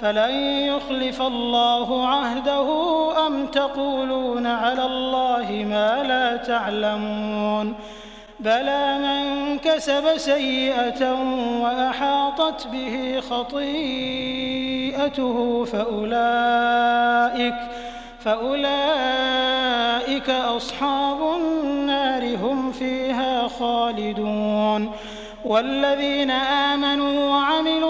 فلن يخلف الله عهده أم تقولون على الله ما لا تعلمون بلى من كسب سيئة وأحاطت به خطيئته فأولئك فأولئك أصحاب النار هم فيها خالدون والذين آمنوا وعملوا